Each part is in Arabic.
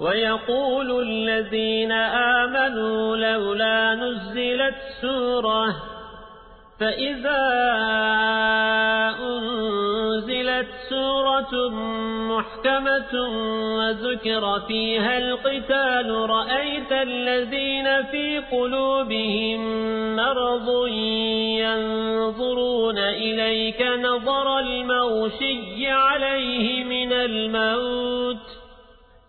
ويقول الذين آمنوا لولا نزلت سورة فإذا أنزلت سورة محكمة وذكر فيها القتال رأيت الذين في قلوبهم مرض ينظرون إليك نظر الموشي عليه من الموت.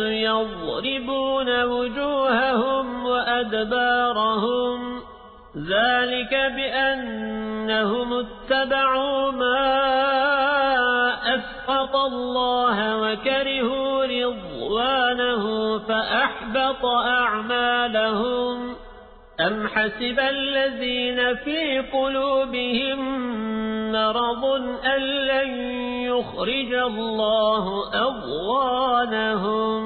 يضربون وجوههم وأدبارهم ذلك بأنهم اتبعوا ما أسقط الله وكرهوا رضوانه فأحبط أعمالهم. أم حسب الذين في قلوبهم مرض أن لن يخرج الله أضوانهم